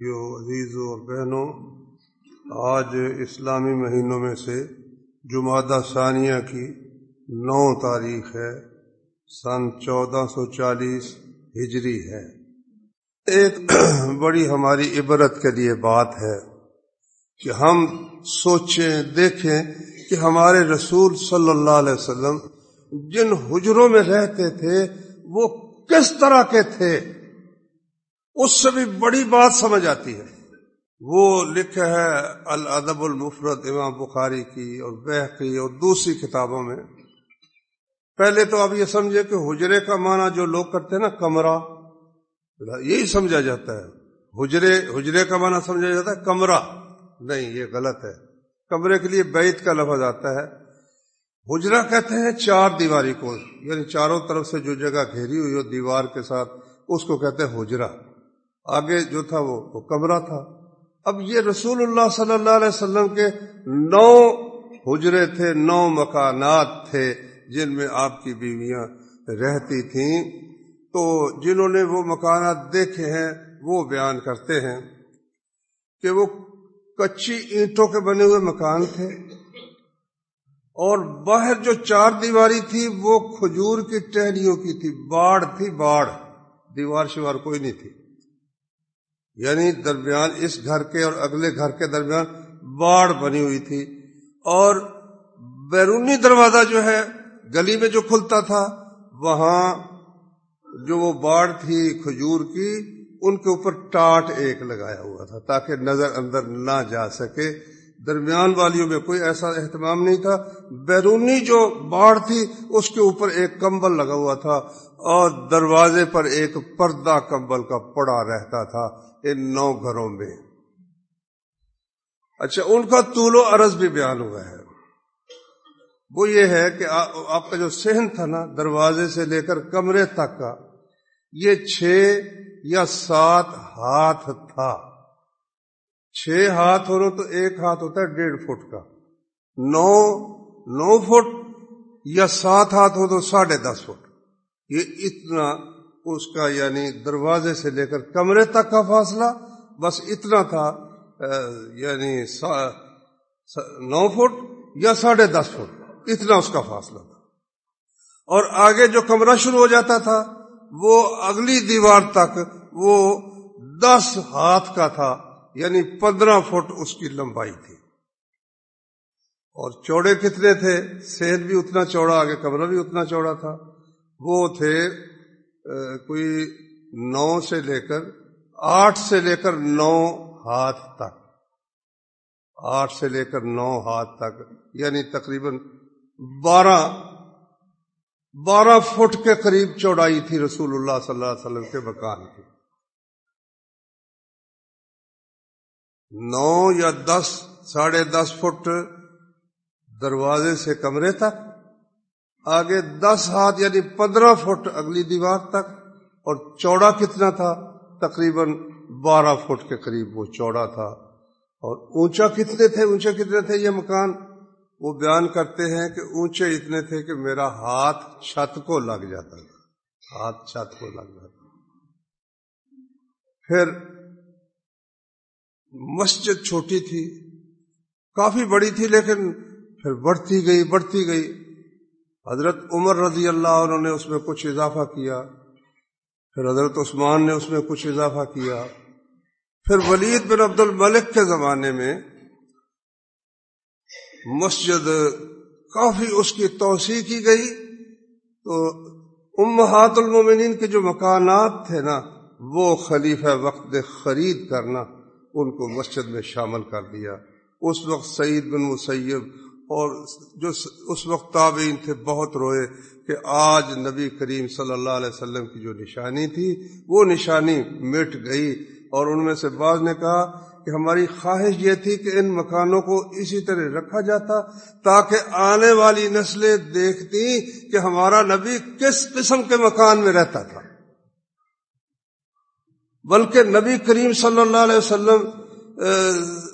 جو عزیزوں اور بہنوں، آج اسلامی مہینوں میں سے جمعہ ثانیہ کی نو تاریخ ہے، سن چودہ سو چالیس ہجری ہے۔ ایک بڑی ہماری عبرت کے لیے بات ہے کہ ہم سوچیں، دیکھیں کہ ہمارے رسول صلی اللہ علیہ وسلم جن حجروں میں رہتے تھے، وہ کس طرح کے تھے؟ اس سے بھی بڑی بات سمجھ آتی ہے۔ وہ لکھے ہے الادب المفرد امام بخاری کی اور بہ کی اور دوسری کتابوں میں۔ پہلے تو آپ یہ سمجھے کہ حجرے کا معنی جو لوگ کرتے ہیں نا، کمرہ، یہی سمجھا جاتا ہے۔ حجرے حجرے کا معنی سمجھا جاتا ہے کمرہ۔ نہیں، یہ غلط ہے۔ کمرے کے لیے بیت کا لفظ آتا ہے۔ حجرا کہتے ہیں چار دیواری کو یعنی چاروں طرف سے جو جگہ گھیری ہوئی ہو دیوار کے ساتھ، اس کو کہتے ہیں حجرا آگے جو تھا وہ وہ کمرہ تھا۔ اب یہ رسول اللہ صلی اللہ علیہ وسلم کے نو حجرے تھے، نو مکانات تھے جن میں آپ کی بیویاں رہتی تھیں۔ تو جنہوں نے وہ مکانات دیکھے ہیں، وہ بیان کرتے ہیں کہ وہ کچی اینٹوں کے بنے ہوئے مکان تھے اور باہر جو چار دیواری تھی، وہ کھجور کی ٹہنیوں کی تھی، باڑ تھی، باڑ۔ دیوار شوار کوئی نہیں تھی۔ یعنی درمیان اس گھر کے اور اگلے گھر کے درمیان باڑ بنی ہوئی تھی اور بیرونی دروازہ جو ہے گلی میں جو کھلتا تھا، وہاں جو وہ باڑ تھی کھجور کی، ان کے اوپر ٹاٹ ایک لگایا ہوا تھا تاکہ نظر اندر نہ جا سکے۔ درمیان والیوں میں کوئی ایسا اہتمام نہیں تھا۔ بیرونی جو باڑ تھی، اس کے اوپر ایک کمبل لگا ہوا تھا اور دروازے پر ایک پردہ کمبل کا پڑا رہتا تھا ان نو گھروں میں۔ اچھا ان کا طول و عرض بھی بیان ہوا ہے۔ وہ یہ ہے کہ آپ کا جو سہن تھا نا، دروازے سے لے کر کمرے تک کا، یہ چھ یا سات ہاتھ تھا۔ چھ ہاتھ ہو تو ایک ہاتھ ہوتا ہے ڈیڑھ فٹ کا۔ نو نو فٹ یا سات ہاتھ ہو تو ساڑھے دس فٹ۔ یہ اتنا اس کا یعنی دروازے سے لے کر کمرے تک کا فاصلہ بس اتنا تھا یعنی نو فٹ یا ساڑھے دس فٹ۔ اتنا اس کا فاصلہ تھا۔ اور آگے جو کمرہ شروع ہو جاتا تھا، وہ اگلی دیوار تک وہ دس ہاتھ کا تھا۔ یعنی پندرہ فٹ اس کی لمبائی تھی۔ اور چوڑے کتنے تھے؟ صحت بھی اتنا چوڑا، آگے کمرہ بھی اتنا چوڑا تھا۔ وہ تھے کوئی نو سے لے کر آٹھ سے لے کر نو ہاتھ تک۔ آٹھ سے لے کر نو ہاتھ تک یعنی تقریباً بارہ بارہ فٹ کے قریب چوڑائی تھی رسول اللہ صلی اللہ علیہ وسلم کے مکان کی۔ نو یا دس، ساڑھے دس فٹ دروازے سے کمرے تک، آگے دس ہاتھ یعنی پندرہ فٹ اگلی دیوار تک، اور چوڑا کتنا تھا؟ تقریباً بارہ فٹ کے قریب وہ چوڑا تھا۔ اور اونچا کتنے تھے؟ اونچے کتنے تھے یہ مکان؟ وہ بیان کرتے ہیں کہ اونچے اتنے تھے کہ میرا ہاتھ چھت کو لگ جاتا تھا۔ ہاتھ چھت کو لگ جاتا پھر مسجد چھوٹی تھی، کافی بڑی تھی، لیکن پھر بڑھتی گئی بڑھتی گئی۔ حضرت عمر رضی اللہ انہوں نے اس میں کچھ اضافہ کیا، پھر حضرت عثمان نے اس میں کچھ اضافہ کیا۔ پھر ولید بن عبد الملک کے زمانے میں مسجد کافی اس کی توسیع کی گئی۔ تو امہات المومنین کے جو مکانات تھے نا، وہ خلیفہ وقت خرید کرنا۔ ان کو مسجد میں شامل کر دیا۔ اس وقت سعید بن مسیب اور جو اس وقت تابعین تھے بہت روئے کہ آج نبی کریم صلی اللہ علیہ وسلم کی جو نشانی تھی، وہ نشانی مٹ گئی اور ان میں سے بعض نے کہا کہ ہماری خواہش یہ تھی کہ ان مکانوں کو اسی طرح رکھا جاتا تاکہ آنے والی نسلیں دیکھتی کہ ہمارا نبی کس قسم کے مکان میں رہتا تھا۔ بلکہ نبی کریم صلی اللہ علیہ وسلم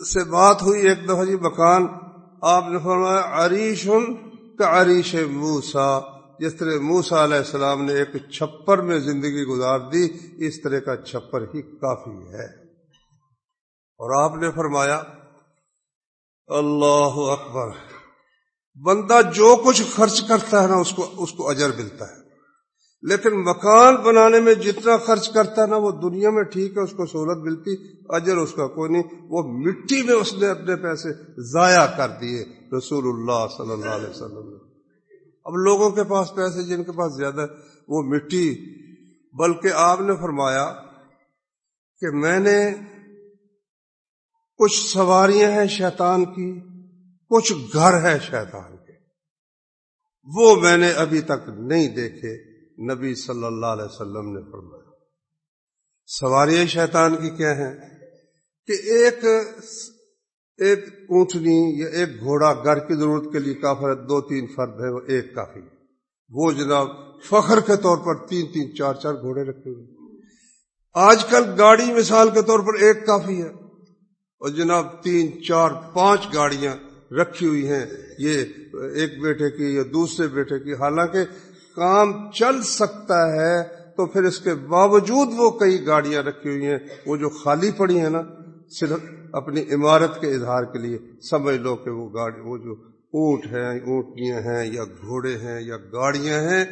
سے بات ہوئی ایک دفعہ جی مکان، آپ نے فرمایا عریش کا عریش موسا جس طرح موسا علیہ السلام نے ایک چھپر میں زندگی گزار دی، اس طرح کا چھپر ہی کافی ہے۔ اور آپ نے فرمایا، اللہ اکبر، بندہ جو کچھ خرچ کرتا ہے نا، اس کو اس کو اجر ملتا ہے۔ لیکن مکان بنانے میں جتنا خرچ کرتا نا، وہ دنیا میں ٹھیک ہے، اس کو سہولت ملتی، اجر اس کا کوئی نہیں۔ وہ مٹی میں اس نے اپنے پیسے ضائع کر دیے، رسول اللہ صلی اللہ علیہ وسلم اب لوگوں کے پاس پیسے جن کے پاس زیادہ، وہ مٹی۔ بلکہ آپ نے فرمایا کہ میں نے کچھ سواریاں ہیں شیطان کی، کچھ گھر ہے شیطان کے۔ وہ میں نے ابھی تک نہیں دیکھے۔ نبی صلی اللہ علیہ وسلم نے فرمایا۔ سواریاں شیطان کی کیا ہیں؟ کہ ایک ایک اونٹنی یا ایک گھوڑا گھر کی ضرورت کے لیے کافر دو تین فرد ہے وہ ایک کافی وہ جناب فخر کے طور پر تین تین چار چار گھوڑے رکھے ہوئے آج کل گاڑی مثال کے طور پر ایک کافی ہے۔ اور جناب تین چار پانچ گاڑیاں رکھی ہوئی ہیں۔ یہ ایک بیٹے کی یا دوسرے بیٹے کی۔ حالانکہ کام چل سکتا ہے تو پھر اس کے باوجود وہ کئی گاڑیاں رکھی ہوئی ہیں، وہ جو خالی پڑی ہیں نا، صرف اپنی عمارت کے اظہار کے لیے سمجھ لو کہ وہ گاڑی، وہ جو اونٹ ہیں اونٹیاں ہیں یا گھوڑے ہیں یا گاڑیاں ہیں،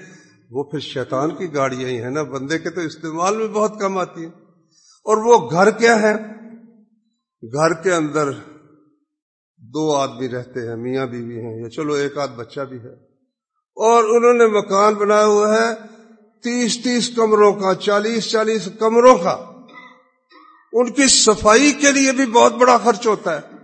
وہ پھر شیطان کی گاڑیاں ہی ہیں نا۔ بندے کے تو استعمال میں بہت کم آتی ہیں۔ اور وہ گھر کیا ہے؟ گھر کے اندر دو آدمی رہتے ہیں، میاں بیوی ہیں یا چلو ایک آدھ بچہ بھی ہے۔ اور انہوں نے مکان بنایا ہوا ہے تیس تیس کمروں کا، چالیس چالیس کمروں کا۔ ان کی صفائی کے لیے بھی بہت بڑا خرچ ہوتا ہے۔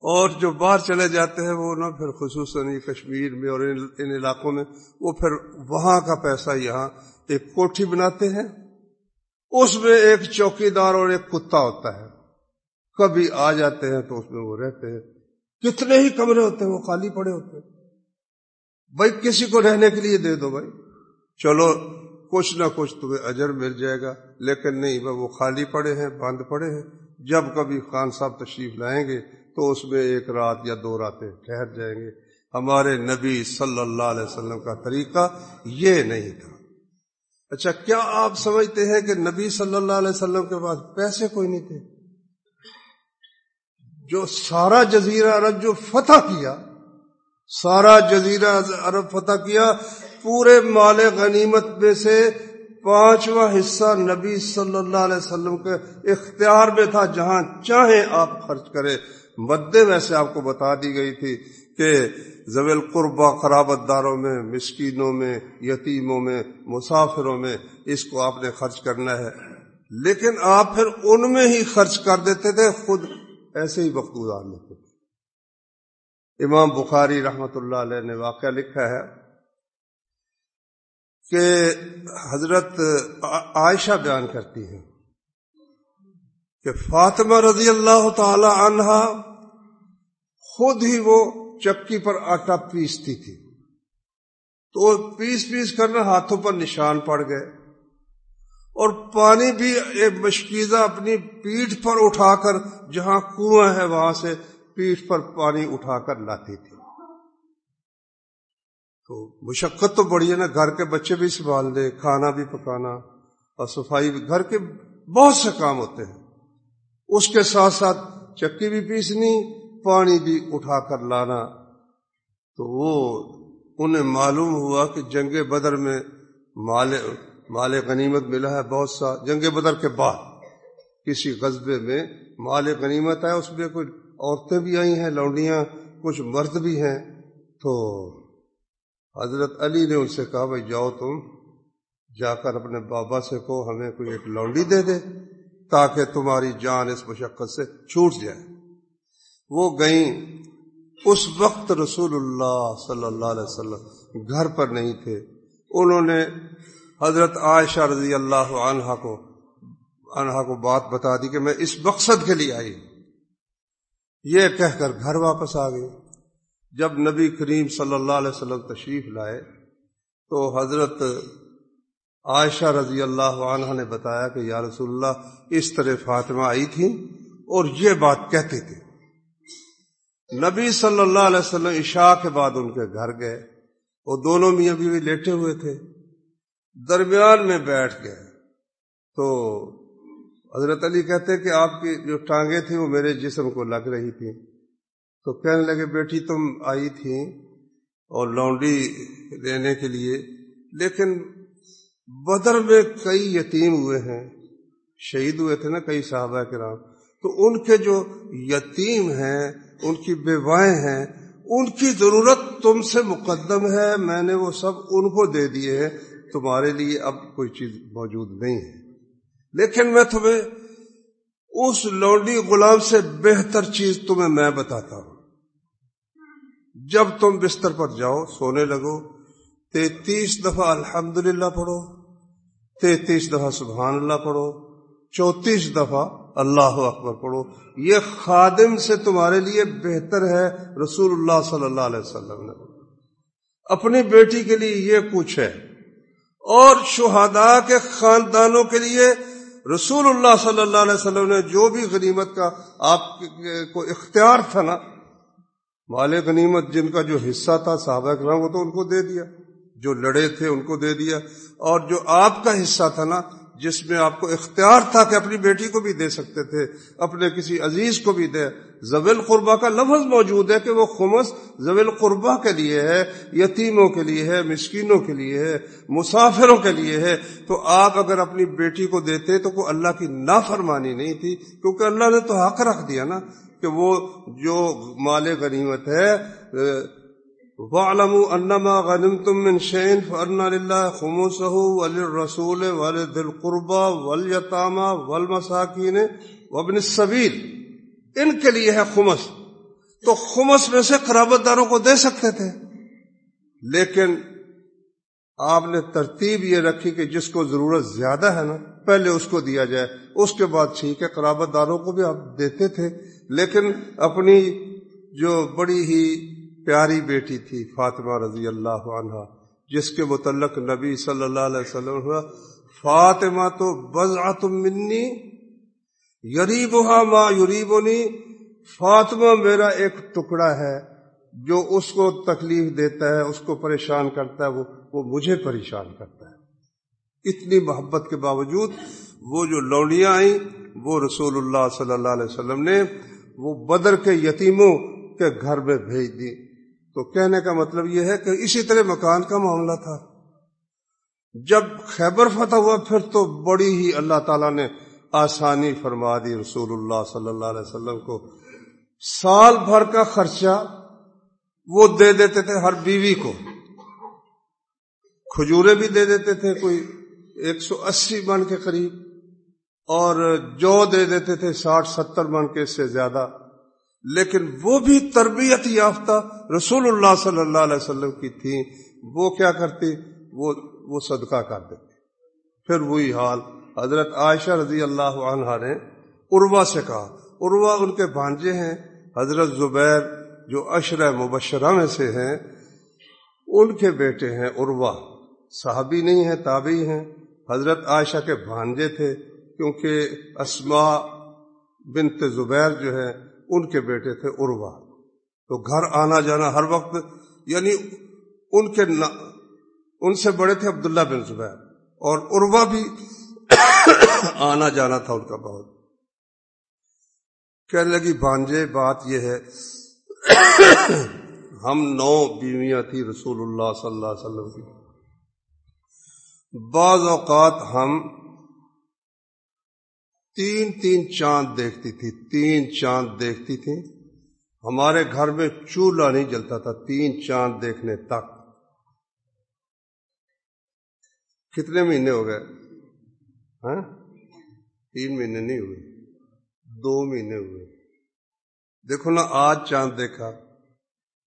اور جو باہر چلے جاتے ہیں وہ نا پھر خصوصاً کشمیر میں اور ان علاقوں میں، وہ پھر وہاں کا پیسہ یہاں ایک کوٹھی بناتے ہیں۔ اس میں ایک چوکی دار اور ایک کتا ہوتا ہے۔ کبھی آ جاتے ہیں تو اس میں وہ رہتے ہیں۔ کتنے ہی کمرے ہوتے ہیں، وہ خالی پڑے ہوتے ہیں۔ بھائی کسی کو رہنے کے لیے دے دو بھائی۔ چلو، کچھ نہ کچھ تمہیں اجر مل جائے گا، لیکن نہیں بھائی وہ خالی پڑے ہیں، بند پڑے ہیں۔ جب کبھی خان صاحب تشریف لائیں گے تو اس میں ایک رات یا دو راتیں ٹھہر جائیں گے۔ ہمارے نبی صلی اللہ علیہ وسلم کا طریقہ یہ نہیں تھا۔ اچھا کیا آپ سمجھتے ہیں کہ نبی صلی اللہ علیہ وسلم کے پاس پیسے کوئی نہیں تھے؟ جو سارا جزیرہ عرب جو فتح کیا سارا جزیرہ عرب فتح کیا، پورے مال غنیمت میں سے پانچواں حصہ نبی صلی اللہ علیہ وسلم کے اختیار میں تھا، جہاں چاہیں آپ خرچ کرے مدے ویسے آپ کو بتا دی گئی تھی کہ زویل قربا خرابت داروں میں، مسکینوں میں، یتیموں میں، مسافروں میں اس کو آپ نے خرچ کرنا ہے۔ لیکن آپ پھر ان میں ہی خرچ کر دیتے تھے، خود ایسے ہی وقت گزار لیتے تھے۔ امام بخاری رحمت اللہ علیہ نے واقعہ لکھا ہے کہ حضرت عائشہ بیان کرتی ہیں کہ فاطمہ رضی اللہ تعالی عنہا خود ہی وہ چکی پر آٹا پیستی تھی تو پیس پیس کرنا ہاتھوں پر نشان پڑ گئے اور پانی بھی ایک مشکیزہ اپنی پیٹھ پر اٹھا کر جہاں کنواں ہے وہاں سے پیٹھ پر پانی اٹھا کر لاتی تھی۔ تو مشقت تو بڑی ہے نا، گھر کے بچے بھی سنبھال دے کھانا بھی پکانا اور صفائی بھی۔ گھر کے بہت سے کام ہوتے ہیں۔ اس کے ساتھ ساتھ چکی بھی پیسنی، پانی بھی اٹھا کر لانا۔ تو وہ انہیں معلوم ہوا کہ جنگ بدر میں مال مال غنیمت ملا ہے بہت سا۔ جنگ بدر کے بعد کسی قصبے میں مال غنیمت ہے اس میں کوئی عورتیں بھی آئی ہیں، لونڈیاں، کچھ مرد بھی ہیں۔ تو حضرت علی نے ان سے کہا، بھائی جاؤ تم، جا کر اپنے بابا سے کہو، ہمیں کوئی ایک لونڈی دے دے تاکہ تمہاری جان اس مشقت سے چھوٹ جائے۔ وہ گئیں۔ اس وقت رسول اللہ صلی اللہ علیہ وسلم گھر پر نہیں تھے۔ انہوں نے حضرت عائشہ رضی اللہ عنہا کو عنہا کو بات بتا دی کہ میں اس مقصد کے لیے آئی یہ کہہ کر گھر واپس آ گئے۔ جب نبی کریم صلی اللہ علیہ وسلم تشریف لائے تو حضرت عائشہ رضی اللہ عنہ نے بتایا کہ یا رسول اللہ، اس طرح فاطمہ آئی تھی اور یہ بات کہتے تھے۔ نبی صلی اللہ علیہ وسلم عشاء کے بعد ان کے گھر گئے وہ دونوں میاں بیوی لیٹے ہوئے تھے۔ درمیان میں بیٹھ گئے تو حضرت علی کہتے کہ آپ کی جو ٹانگیں تھیں وہ میرے جسم کو لگ رہی تھیں۔ تو کہنے لگے، بیٹی تم آئی تھی اور لونڈی لینے کے لیے۔ لیکن بدر میں کئی یتیم ہوئے ہیں، شہید ہوئے تھے نا کئی صحابہ کرام۔ تو ان کے جو یتیم ہیں، ان کی بیوائیں ہیں، ان کی ضرورت تم سے مقدم ہے، میں نے وہ سب ان کو دے دیے ہیں۔ تمہارے لیے اب کوئی چیز موجود نہیں ہے۔ لیکن میں تمہیں اس لوڈی غلام سے بہتر چیز تمہیں میں بتاتا ہوں۔ جب تم بستر پر جاؤ، سونے لگو، تینتیس دفعہ الحمدللہ پڑھو، تینتیس دفعہ سبحان اللہ پڑھو چوتیس دفعہ اللہ اکبر پڑھو۔ یہ خادم سے تمہارے لیے بہتر ہے، رسول اللہ صلی اللہ علیہ وسلم نے۔ اپنی بیٹی کے لیے یہ کچھ ہے۔ اور شہداء کے خاندانوں کے لیے رسول اللہ صلی اللہ علیہ وسلم نے جو بھی غنیمت کا آپ کو اختیار تھا نا، مال غنیمت جن کا جو حصہ تھا صحابہ کرام، وہ تو ان کو دے دیا۔ جو لڑے تھے ان کو دے دیا۔ اور جو آپ کا حصہ تھا نا، جس میں آپ کو اختیار تھا کہ اپنی بیٹی کو بھی دے سکتے تھے، اپنے کسی عزیز کو بھی دے۔ زویل قربا کا لفظ موجود ہے کہ وہ خمس زویل قربا کے لیے ہے، یتیموں کے لیے ہے، مسکینوں کے لیے ہے، مسافروں کے لیے ہے۔ تو آپ اگر اپنی بیٹی کو دیتے تو کوئی اللہ کی نافرمانی نہیں تھی، کیونکہ اللہ نے تو حق رکھ دیا نا کہ وہ جو مال غنیمت ہے وَعْلَمُوا أَنَّمَا غَنِمْتُم مِّن شَيْءٍ فَأَنَّ لِلَّهِ خُمُسَهُ وَلِلرَّسُولِ وَلِذِي الْقُرْبَى وَالْيَتَامَى وَالْمَسَاكِينِ وَابْنِ السَّبِيلِ۔ ان کے لیے ہے خمس۔ تو خمس میں سے قرابت داروں کو دے سکتے تھے۔ لیکن آپ نے ترتیب یہ رکھی کہ جس کو ضرورت زیادہ ہے نا، پہلے اس کو دیا جائے۔ اس کے بعد ٹھیک ہے، قرابت داروں کو بھی آپ دیتے تھے۔ لیکن اپنی جو بڑی ہی پیاری بیٹی تھی فاطمہ رضی اللہ عنہ، جس کے متعلق نبی صلی اللہ علیہ وسلم ہوا فاطمہ تو بزعت منی یریبہ ماں یریبنی، فاطمہ میرا ایک ٹکڑا ہے، جو اس کو تکلیف دیتا ہے، اس کو پریشان کرتا ہے، وہ وہ مجھے پریشان کرتا ہے۔ اتنی محبت کے باوجود وہ جو لوڑیاں آئیں، وہ رسول اللہ صلی اللہ علیہ وسلم نے وہ بدر کے یتیموں کے گھر میں بھیج دی۔ تو کہنے کا مطلب یہ ہے کہ اسی طرح مکان کا معاملہ تھا۔ جب خیبر فتح ہوا، پھر تو بڑی ہی اللہ تعالیٰ نے آسانی فرما دی رسول اللہ صلی اللہ علیہ وسلم کو۔ سال بھر کا خرچہ وہ دے دیتے تھے ہر بیوی کو۔ کھجورے بھی دے دیتے تھے کوئی ایک سو اسی من کے قریب۔ اور جو دے دیتے تھے ساٹھ ستر من کے اس سے زیادہ۔ لیکن وہ بھی تربیت یافتہ رسول اللہ صلی اللہ علیہ وسلم کی تھی وہ کیا کرتی؟ وہ وہ صدقہ کر دیتے پھر وہی حال حضرت عائشہ رضی اللہ عنہ نے عروا سے کہا عروا ان کے بھانجے ہیں، حضرت زبیر جو اشر مبشرہ میں سے ہیں، ان کے بیٹے ہیں عروا صحابی نہیں ہیں، تابعی ہیں۔ حضرت عائشہ کے بھانجے تھے، کیونکہ اسما بنت زبیر جو ہے ان کے بیٹے تھے عروا تو گھر آنا جانا ہر وقت یعنی ان کے ان سے بڑے تھے عبداللہ بن زبیر۔ اور عروا بھی آنا جانا تھا ان کا بہت۔ کہنے لگی بانجے بات یہ ہے، ہم نو بیویاں تھی رسول اللہ صلی اللہ علیہ وسلم کی۔ بعض اوقات ہم تین تین چاند دیکھتی تھی، تین چاند دیکھتی تھی۔ ہمارے گھر میں چولہا نہیں جلتا تھا، تین چاند دیکھنے تک۔ کتنے مہینے ہو گئے؟ ہاں؟ تین مہینے نہیں ہوئے، دو مہینے ہوئے۔ دیکھو نا، آج چاند دیکھا،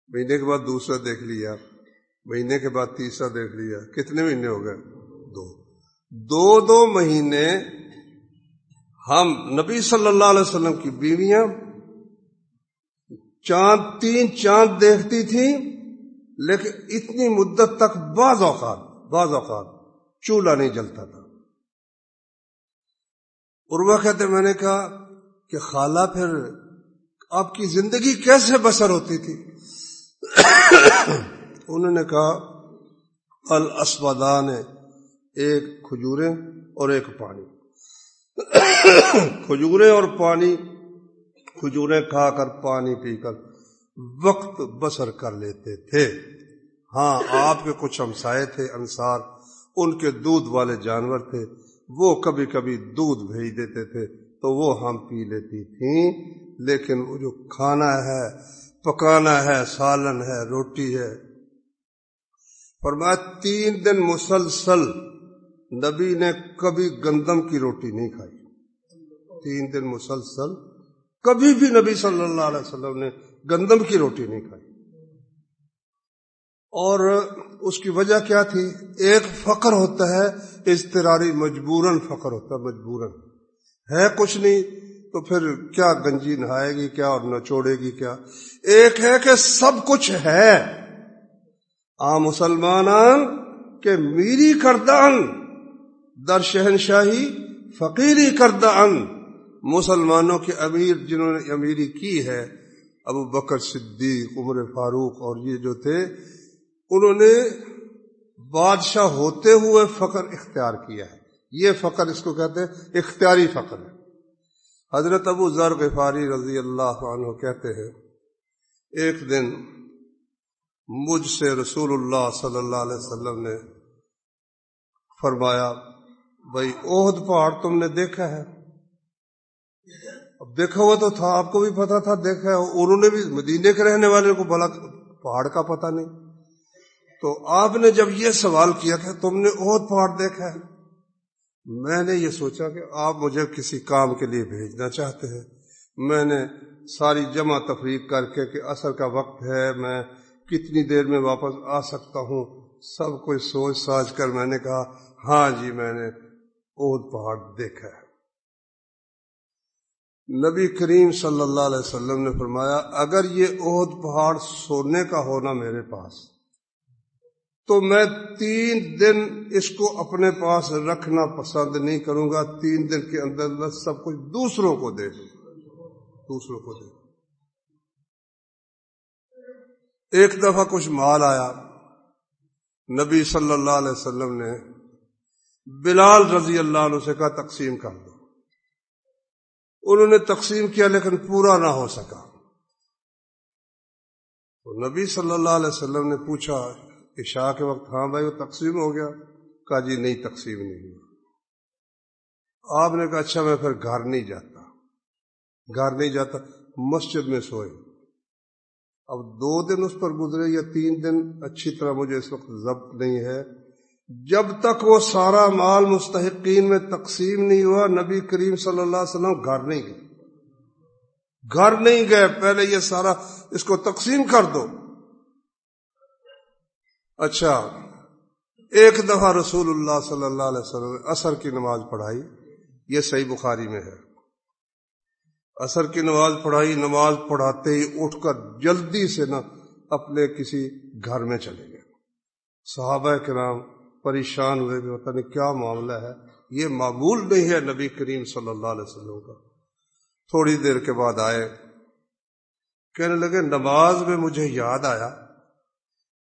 مہینے کے بعد دوسرا دیکھ لیا، مہینے کے بعد تیسرا دیکھ لیا۔ کتنے مہینے ہو گئے؟ دو۔ دو دو مہینے ہم، نبی صلی اللہ علیہ وسلم کی بیویاں چاند، تین چاند دیکھتی تھی لیکن اتنی مدت تک بعض اوقات بعض اوقات چولہا نہیں جلتا تھا۔ عروا کہتے میں نے کہا کہ خالہ پھر آپ کی زندگی کیسے بسر ہوتی تھی؟ انہوں نے کہا، الاسودان، ایک کھجورے اور ایک پانی۔ کھجوریں اور پانی کھجوریں کھا کر پانی پی کر وقت بسر کر لیتے تھے۔ ہاں آپ کے کچھ ہمسائے تھے، انصار، ان کے دودھ والے جانور تھے۔ وہ کبھی کبھی دودھ بھیج دیتے تھے تو وہ ہم پی لیتی تھیں، لیکن وہ جو کھانا ہے، پکانا ہے، سالن ہے، روٹی ہے۔ فرمایا، تین دن مسلسل نبی نے کبھی گندم کی روٹی نہیں کھائی۔ تین دن مسلسل کبھی بھی نبی صلی اللہ علیہ وسلم نے گندم کی روٹی نہیں کھائی۔ اور اس کی وجہ کیا تھی؟ ایک فقر ہوتا ہے استراری مجبوراً فقر ہوتا مجبوراً۔ ہے کچھ نہیں، تو پھر کیا گنجی نہائے گی، کیا اور نچوڑے گی، کیا؟ ایک ہے کہ سب کچھ ہے۔ آ مسلمان کہ میری کردان، در شہنشاہی فقیری کردان۔ مسلمانوں کے امیر جنہوں نے امیری کی ہے، ابو بکر صدیق، عمر فاروق اور یہ جو تھے، انہوں نے بادشاہ ہوتے ہوئے فقر اختیار کیا ہے۔ یہ فقر اس کو کہتے ہیں، اختیاری فقر ہے۔ حضرت ابو ذر غفاری رضی اللہ عنہ کہتے ہیں، ایک دن مجھ سے رسول اللہ صلی اللہ علیہ وسلم نے فرمایا، بھائی عہد پہاڑ تم نے دیکھا ہے؟ اب دیکھا ہوا تو تھا، آپ کو بھی پتا تھا، دیکھا ہے۔ انہوں نے بھی مدینے کے رہنے والے کو بلا پہاڑ کا پتہ نہیں۔ تو آپ نے جب یہ سوال کیا کہ تم نے عہد پہاڑ دیکھا ہے۔ میں نے یہ سوچا کہ آپ مجھے کسی کام کے لیے بھیجنا چاہتے ہیں۔ میں نے ساری جمع تفریق کر کے کہ اثر کا وقت ہے، میں کتنی دیر میں واپس آ سکتا ہوں، سب کچھ سوچ ساچ کر میں نے کہا ہاں جی میں نے عہد پہاڑ دیکھا ہے۔ نبی کریم صلی اللہ علیہ وسلم نے فرمایا، اگر یہ عہد پہاڑ سونے کا ہونا میرے پاس تو میں تین دن اس کو اپنے پاس رکھنا پسند نہیں کروں گا۔ تین دن کے اندر اندر سب کچھ دوسروں کو دے دوسروں کو دے ایک دفعہ کچھ مال آیا۔ نبی صلی اللہ علیہ وسلم نے بلال رضی اللہ عنہ سے کہا، تقسیم کر دو۔ انہوں نے تقسیم کیا لیکن پورا نہ ہو سکا۔ تو نبی صلی اللہ علیہ وسلم نے پوچھا عشاء کے وقت ہاں بھائی وہ تقسیم ہو گیا۔ کہا جی نہیں، تقسیم نہیں ہوا۔ آپ نے کہا اچھا میں پھر گھر نہیں جاتا۔ گھر نہیں جاتا، مسجد میں سوئے۔ اب دو دن اس پر گزرے یا تین دن، اچھی طرح مجھے اس وقت ضبط نہیں ہے۔ جب تک وہ سارا مال مستحقین میں تقسیم نہیں ہوا، نبی کریم صلی اللہ علیہ وسلم گھر نہیں گئے۔ گھر نہیں گئے، پہلے یہ سارا اس کو تقسیم کر دو۔ اچھا ایک دفعہ رسول اللہ صلی اللہ علیہ وسلم اثر کی نماز پڑھائی، یہ صحیح بخاری میں ہے۔ اثر کی نماز پڑھائی، نماز پڑھاتے ہی اٹھ کر جلدی سے نہ اپنے کسی گھر میں چلے گئے۔ صحابہ کے نام پریشان ہوئے بھی پتہ نہیں کیا معاملہ ہے۔ یہ معمول نہیں ہے نبی کریم صلی اللہ علیہ وسلم کا۔ تھوڑی دیر کے بعد آئے، کہنے لگے، نماز میں مجھے یاد آیا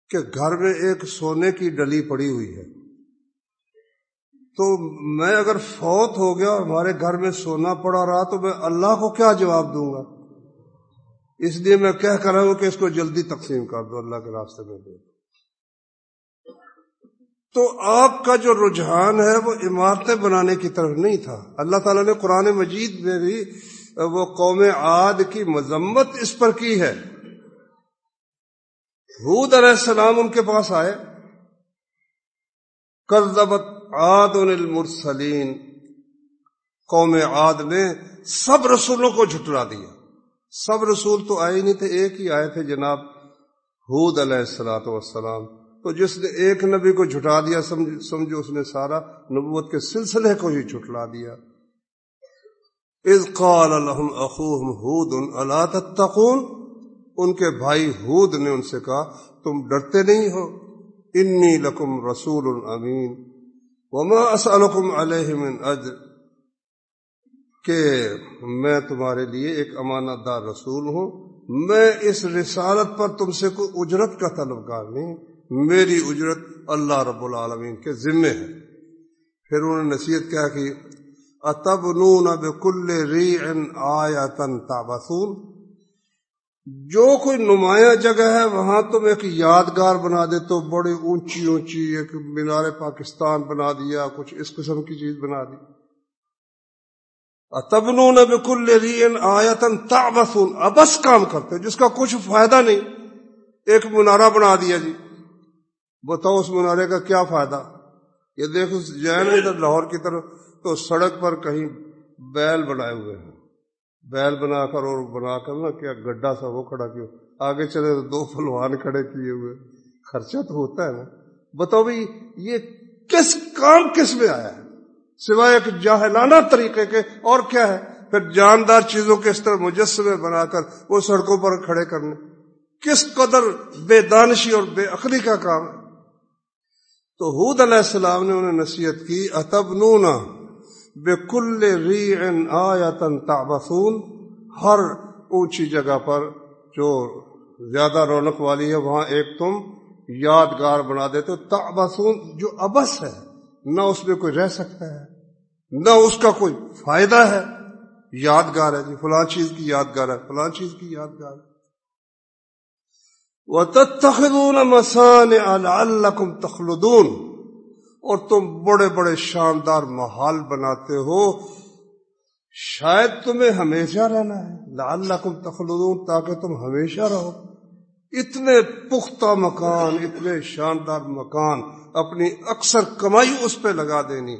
کہ گھر میں ایک سونے کی ڈلی پڑی ہوئی ہے۔ تو میں اگر فوت ہو گیا اور ہمارے گھر میں سونا پڑا رہا تو میں اللہ کو کیا جواب دوں گا؟ اس لیے میں کہہ کر رہا ہوں کہ اس کو جلدی تقسیم کر دو، اللہ کے راستے میں دے دو۔ تو آپ کا جو رجحان ہے وہ عمارتیں بنانے کی طرف نہیں تھا۔ اللہ تعالیٰ نے قرآن مجید میں بھی وہ قوم عاد کی مذمت اس پر کی ہے۔ حود علیہ السلام ان کے پاس آئے۔ کرزبت عاد المرسلین قوم عاد نے سب رسولوں کو جھٹلا دیا۔ سب رسول تو آئے نہیں تھے، ایک ہی آئے تھے جناب حود علیہ السلاۃ والسلام۔ تو جس نے ایک نبی کو جھٹا دیا سمجھو اس نے سارا نبوت کے سلسلے کو ہی جھٹلا دیا۔ از قال الحم اخوہم الا تتقون؟ ان کے بھائی ہود نے ان سے کہا، تم ڈرتے نہیں ہو؟ انی لکم رسول امین۔ وما اسألکم علیہ من اجر۔ کہ میں تمہارے لیے ایک امانت دار رسول ہوں۔ میں اس رسالت پر تم سے کوئی اجرت کا طلبگار نہیں۔ میری اجرت اللہ رب العالمین کے ذمے ہے۔ پھر انہوں نے نصیحت کیا کہ اتب نون اب کل ری ان آیا تن تابسون جو کوئی نمایاں جگہ ہے، وہاں تم ایک یادگار بنا دے تو بڑی اونچی اونچی ایک مینار پاکستان بنا دیا، کچھ اس قسم کی چیز بنا دی۔ تبنون بکل رین آیتن تابسون ابس کام کرتے جس کا کچھ فائدہ نہیں۔ ایک منارہ بنا دیا جی۔ بتاؤ اس منارے کا کیا فائدہ۔ یہ دیکھو، جین ادھر لاہور کی طرف تو سڑک پر کہیں بیل بنائے ہوئے ہیں۔ بیل بنا کر اور بنا کر نا کیا گڈھا سا وہ کھڑا کیا۔ آگے چلے تو دو پھلوان کھڑے کیے ہوئے۔ خرچہ تو ہوتا ہے نا۔ بتاؤ بھائی، یہ کس کام کس میں آیا ہے؟ سوائے ایک جاہلانہ طریقے کے، اور کیا ہے؟ پھر جاندار چیزوں کے اس طرح مجسمے بنا کر وہ سڑکوں پر کھڑے کرنے۔ کس قدر بے دانشی اور بے عقلی کا کام ہے؟ تو حود علیہ السلام نے انہیں نصیحت کی اتب نونا بے کل ری ان آیتن تابسون ہر اونچی جگہ پر جو زیادہ رونق والی ہے، وہاں ایک تم یادگار بنا دیتے تابسون جو ابس ہے، نہ اس میں کوئی رہ سکتا ہے، نہ اس کا کوئی فائدہ ہے، یادگار ہے جی فلاں چیز کی یادگار ہے، فلاں چیز کی یادگار ہے۔ وہ تخلون مسان اللہ تخلدون۔ اور تم بڑے بڑے شاندار محال بناتے ہو، شاید تمہیں ہمیشہ رہنا ہے۔ لال تخلدون، تاکہ تم ہمیشہ رہو۔ اتنے پختہ مکان، اتنے شاندار مکان اپنی اکثر کمائی اس پہ لگا دینی۔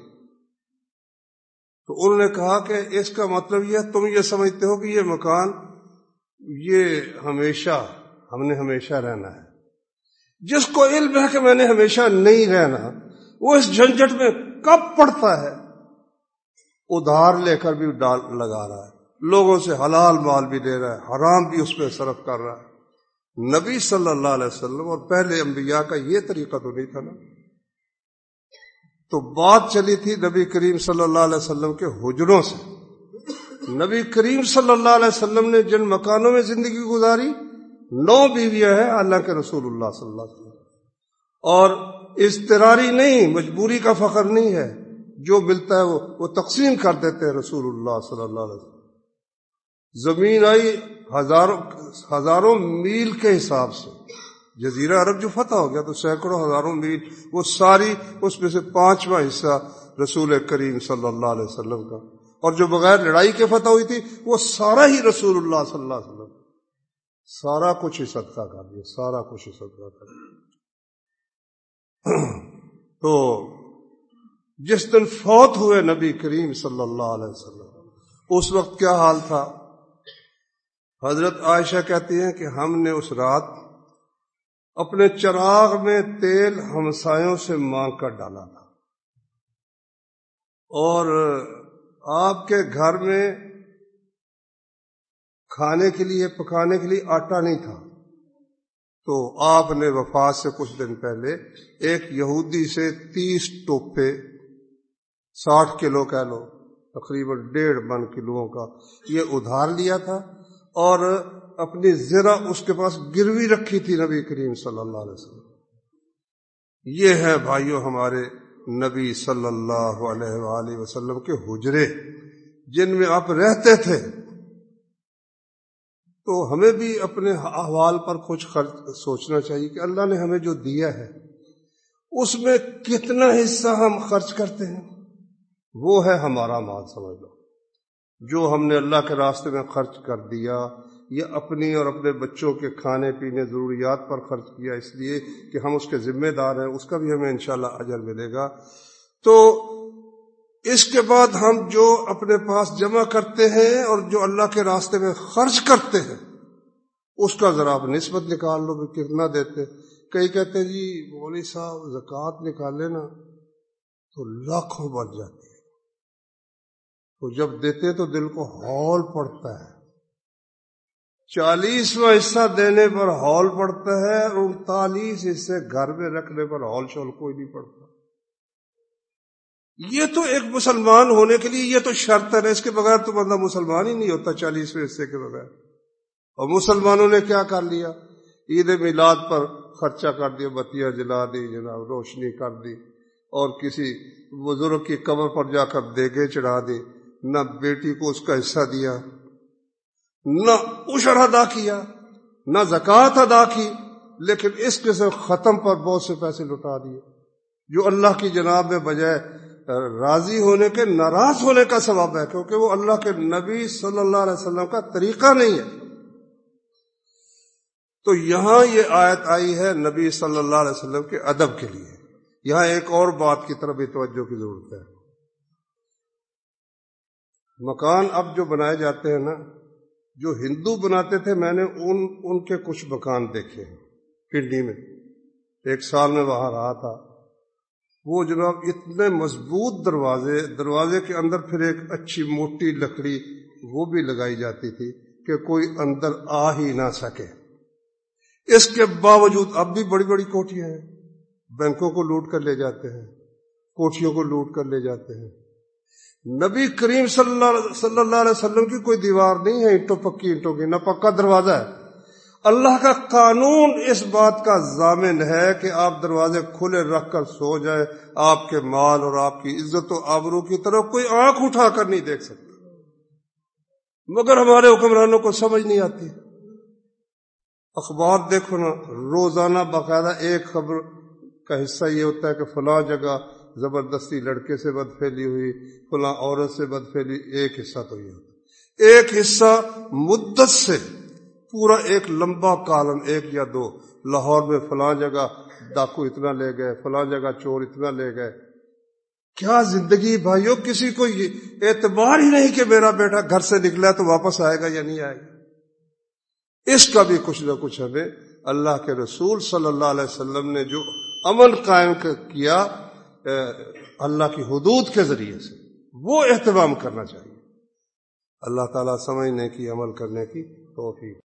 تو انہوں نے کہا کہ اس کا مطلب یہ تم یہ سمجھتے ہو کہ یہ مکان، یہ ہمیشہ، ہم نے ہمیشہ رہنا ہے۔ جس کو علم ہے کہ میں نے ہمیشہ نہیں رہنا وہ اس جھنجٹ میں کب پڑتا ہے؟ ادھار لے کر بھی ڈال لگا رہا ہے۔ لوگوں سے حلال مال بھی دے رہا ہے، حرام بھی اس پہ صرف کر رہا ہے۔ نبی صلی اللہ علیہ وسلم اور پہلے انبیاء کا یہ طریقہ تو نہیں تھا نا؟ تو بات چلی تھی نبی کریم صلی اللہ علیہ وسلم کے حجروں سے۔ نبی کریم صلی اللہ علیہ وسلم نے جن مکانوں میں زندگی گزاری، نو بیویاں ہیں اللہ کے رسول اللہ صلی اللہ علیہ وسلم۔ اور استراری نہیں، مجبوری کا فخر نہیں ہے۔ جو ملتا ہے وہ وہ تقسیم کر دیتے ہیں رسول اللہ صلی اللہ علیہ وسلم۔ زمین آئی ہزاروں ہزاروں میل کے حساب سے۔ جزیرہ عرب جو فتح ہو گیا تو سینکڑوں ہزاروں میل، وہ ساری اس میں سے پانچواں حصہ رسول کریم صلی اللہ علیہ وسلم کا۔ اور جو بغیر لڑائی کے فتح ہوئی تھی، وہ سارا ہی رسول اللہ صلی اللہ علیہ وسلم۔ سارا کچھ ہی صدقہ کر دیا، سارا کچھ ہی صدقہ کر دیا۔ تو جس دن فوت ہوئے نبی کریم صلی اللہ علیہ وسلم، اس وقت کیا حال تھا؟ حضرت عائشہ کہتی ہیں کہ ہم نے اس رات اپنے چراغ میں تیل ہمسایوں سے مانگ کر ڈالا تھا۔ اور آپ کے گھر میں کھانے کے لیے، پکانے کے لیے آٹا نہیں تھا۔ تو آپ نے وفات سے کچھ دن پہلے ایک یہودی سے تیس ٹوپے، ساٹھ کلو کہہ لو، تقریباً ڈیڑھ من کلو کا یہ ادھار لیا تھا اور اپنی ذرا اس کے پاس گروی رکھی تھی نبی کریم صلی اللہ علیہ وسلم۔ یہ ہے بھائیو ہمارے نبی صلی اللہ علیہ وآلہ وسلم کے حجرے، جن میں آپ رہتے تھے۔ تو ہمیں بھی اپنے احوال پر کچھ خرچ سوچنا چاہیے کہ اللہ نے ہمیں جو دیا ہے، اس میں کتنا حصہ ہم خرچ کرتے ہیں؟ وہ ہے ہمارا مال، سمجھ لو۔ جو ہم نے اللہ کے راستے میں خرچ کر دیا یہ اپنی اور اپنے بچوں کے کھانے پینے ضروریات پر خرچ کیا اس لیے کہ ہم اس کے ذمہ دار ہیں، اس کا بھی ہمیں انشاءاللہ اجر ملے گا۔ تو اس کے بعد ہم جو اپنے پاس جمع کرتے ہیں اور جو اللہ کے راستے میں خرچ کرتے ہیں، اس کا ذرا آپ نسبت نکال لو بھی کتنا دیتے۔ کئی کہتے ہیں جی مولوی صاحب زکوٰۃ نکالے نا تو لاکھوں بڑھ جاتے ہیں۔ تو جب دیتے تو دل کو ہال پڑتا ہے۔ چالیسواں حصہ دینے پر ہال پڑتا ہے اور انتالیس حصے گھر میں رکھنے پر ہال شال کوئی نہیں پڑتا۔ یہ تو ایک مسلمان ہونے کے لیے یہ تو شرط ہے اس کے بغیر تو بندہ مسلمان ہی نہیں ہوتا چالیسویں حصے کے بغیر۔ اور مسلمانوں نے کیا کر لیا؟ عید میلاد پر خرچہ کر دیا، بتیاں جلا دی، جناب، روشنی کر دی، اور کسی بزرگ کی قبر پر جا کر دیگے چڑھا دی۔ نہ بیٹی کو اس کا حصہ دیا، نہ اشر ادا کیا، نہ زکوٰۃ ادا کی، لیکن اس قسم ختم پر بہت سے پیسے لٹا دیے۔ جو اللہ کی جناب میں بجائے راضی ہونے کے، ناراض ہونے کا سبب ہے، کیونکہ وہ اللہ کے نبی صلی اللہ علیہ وسلم کا طریقہ نہیں ہے۔ تو یہاں یہ آیت آئی ہے نبی صلی اللہ علیہ وسلم کے ادب کے لیے۔ یہاں ایک اور بات کی طرف توجہ کی ضرورت ہے۔ مکان اب جو بنائے جاتے ہیں نا، جو ہندو بناتے تھے، میں نے ان ان کے کچھ مکان دیکھے ہیں۔ پنڈی میں، ایک سال میں وہاں رہا تھا۔ وہ جناب اتنے مضبوط دروازے دروازے کے اندر پھر ایک اچھی موٹی لکڑی وہ بھی لگائی جاتی تھی کہ کوئی اندر آ ہی نہ سکے۔ اس کے باوجود اب بھی بڑی بڑی کوٹیاں ہیں۔ بینکوں کو لوٹ کر لے جاتے ہیں کوٹھیوں کو لوٹ کر لے جاتے ہیں۔ نبی کریم صلی اللہ صلی اللہ علیہ وسلم کی کوئی دیوار نہیں ہے، اینٹوں پکی اینٹوں کی نہ پکا دروازہ ہے۔ اللہ کا قانون اس بات کا ضامن ہے کہ آپ دروازے کھلے رکھ کر سو جائے آپ کے مال اور آپ کی عزت و آبرو کی طرف کوئی آنکھ اٹھا کر نہیں دیکھ سکتا۔ مگر ہمارے حکمرانوں کو سمجھ نہیں آتی۔ اخبار دیکھو نا، روزانہ باقاعدہ ایک خبر کا حصہ یہ ہوتا ہے کہ فلاں جگہ زبردستی لڑکے سے بد پھیلی ہوئی، فلاں عورت سے بد پھیلی ایک حصہ تو یہ ہوتا ایک حصہ مدت سے پورا ایک لمبا کالم، ایک یا دو۔ لاہور میں فلاں جگہ ڈاکو اتنا لے گئے، فلاں جگہ چور اتنا لے گئے۔ کیا زندگی بھائیو، کسی کو اعتبار ہی نہیں کہ میرا بیٹا گھر سے نکلا تو واپس آئے گا یا نہیں آئے گا؟ اس کا بھی کچھ نہ کچھ ہمیں اللہ کے رسول صلی اللہ علیہ وسلم نے جو امن قائم کیا اللہ کی حدود کے ذریعے سے، وہ اہتمام کرنا چاہیے۔ اللہ تعالیٰ سمجھنے کی، عمل کرنے کی توفیق۔